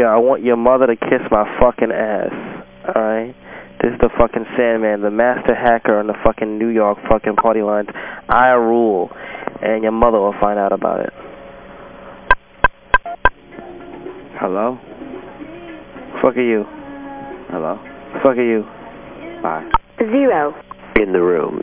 Yeah, I want your mother to kiss my fucking ass. Alright? This is the fucking Sandman, the master hacker on the fucking New York fucking party lines. I rule. And your mother will find out about it. Hello? Fuck are you? Hello? Fuck are you? Bye. Zero. In the room.